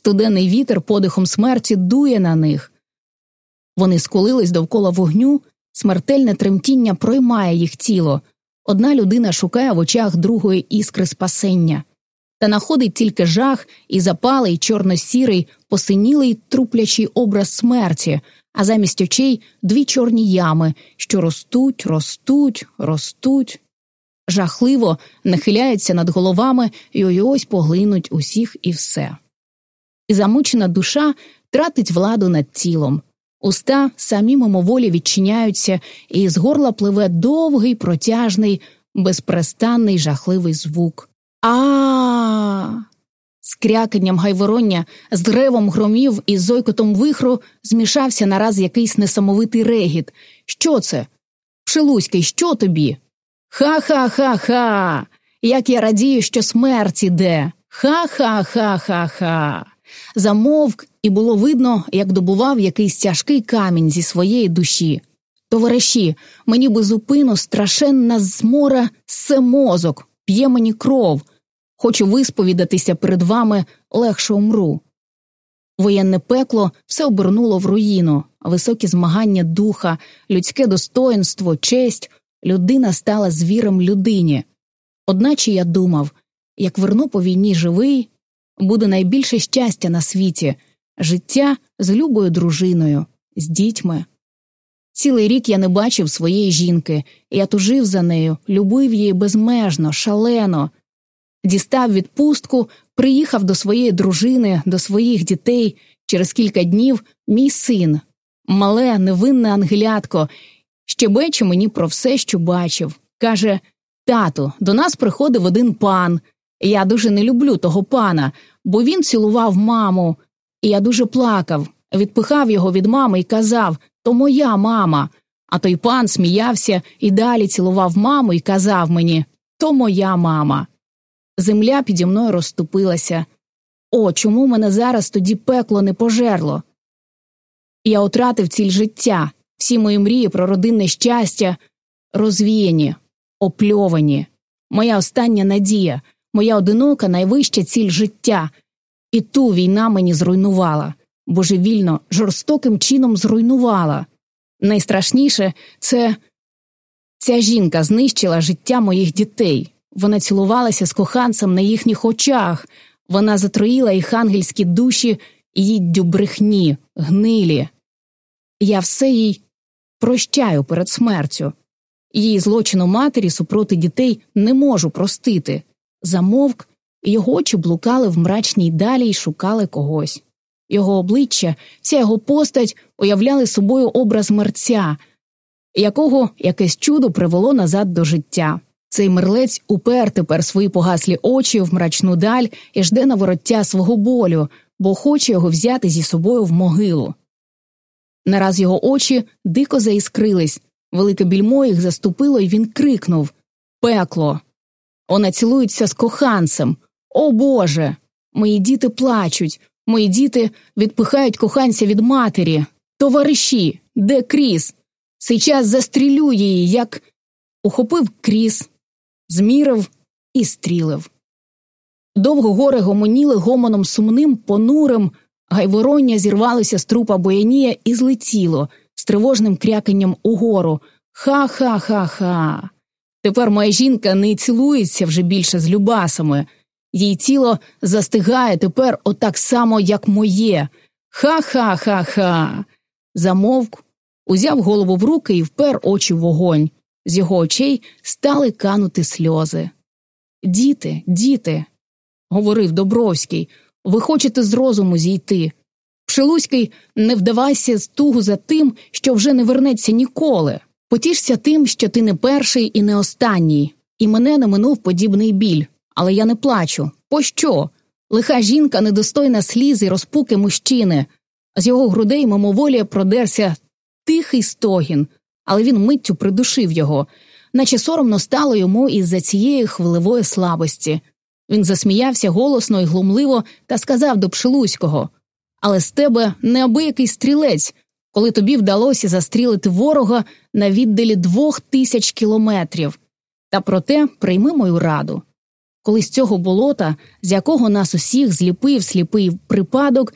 Студенний вітер подихом смерті дує на них. Вони скулились довкола вогню, смертельне тремтіння проймає їх тіло. Одна людина шукає в очах другої іскри спасення, та находить тільки жах і запалий, чорно-сірий, посинілий труплячий образ смерті, а замість очей дві чорні ями, що ростуть, ростуть, ростуть. Жахливо нахиляються над головами і ось поглинуть усіх і все. І замучена душа тратить владу над тілом. Уста самі мимоволі відчиняються, і з горла пливе довгий, протяжний, безпрестанний жахливий звук. А. З кряканням гайвороння, з древом громів і зойкотом вихру змішався нараз якийсь несамовитий регіт. Що це? Пшелуський, що тобі? Ха ха ха ха. Як я радію, що смерть іде. Ха ха ха ха ха. Замовк, і було видно, як добував якийсь тяжкий камінь зі своєї душі. Товариші, мені безупину страшенна змора се мозок, п'є мені кров. Хочу висповідатися перед вами, легше умру. Воєнне пекло все обернуло в руїну, високі змагання духа, людське достоинство, честь, людина стала звіром людині. Одначе я думав як верну по війні живий, буде найбільше щастя на світі, життя з любою дружиною, з дітьми. Цілий рік я не бачив своєї жінки, я тужив за нею, любив її безмежно, шалено, дістав відпустку, приїхав до своєї дружини, до своїх дітей. Через кілька днів мій син, мале, невинне ангелятко, щебече мені про все, що бачив. Каже Тату, до нас приходив один пан. Я дуже не люблю того пана, бо він цілував маму, і я дуже плакав, відпихав його від мами і казав то моя мама. А той пан сміявся і далі цілував маму і казав мені то моя мама. Земля піді мною розступилася. О, чому мене зараз тоді пекло не пожерло? Я втратив ціль життя, всі мої мрії про родинне щастя розвіяні, опльовані. Моя остання надія, моя одинока найвища ціль життя, і ту війна мені зруйнувала, божевільно, жорстоким чином зруйнувала. Найстрашніше це ця жінка знищила життя моїх дітей. Вона цілувалася з коханцем на їхніх очах, вона затроїла їх ангельські душі їддю брехні, гнилі. Я все їй прощаю перед смертю. Її злочину матері супроти дітей не можу простити. Замовк, і його очі блукали в мрачній далі й шукали когось. Його обличчя, вся його постать уявляли собою образ мерця, якого якесь чудо привело назад до життя. Цей мерлець упер тепер свої погаслі очі в мрачну даль і жде на вороття свого болю, бо хоче його взяти зі собою в могилу. Нараз його очі дико заіскрились, велике більмо їх заступило, і він крикнув Пекло. Вона цілується з коханцем. О Боже. Мої діти плачуть, мої діти відпихають коханця від матері. Товариші, де кріс? Сейчас застрілю її, як ухопив кріс, змірив і стрілив. Довго гори гомоніли гомоном сумним, понурим, гайвороння зірвалося з трупа боянія і злетіло з тривожним кряканням угору. Ха ха ха ха. Тепер моя жінка не цілується вже більше з любасами. Її тіло застигає тепер отак само, як моє. Ха ха ха ха. Замовк, узяв голову в руки і впер очі в вогонь. З його очей стали канути сльози. Діти, діти, говорив Добровський, ви хочете з розуму зійти. Пшелуський, не вдавайся з тугу за тим, що вже не вернеться ніколи. Потішся тим, що ти не перший і не останній, і мене не минув подібний біль, але я не плачу. Пощо? Лиха жінка недостойна сліз і розпуки мужчини. З його грудей мимоволі продерся тихий стогін, але він миттю придушив його, наче соромно стало йому із за цієї хвилевої слабості. Він засміявся голосно і глумливо та сказав до Пшелуського Але з тебе неабиякий стрілець, коли тобі вдалося застрілити ворога на віддалі двох тисяч кілометрів. Та проте прийми мою раду. коли з цього болота, з якого нас усіх зліпив сліпий припадок,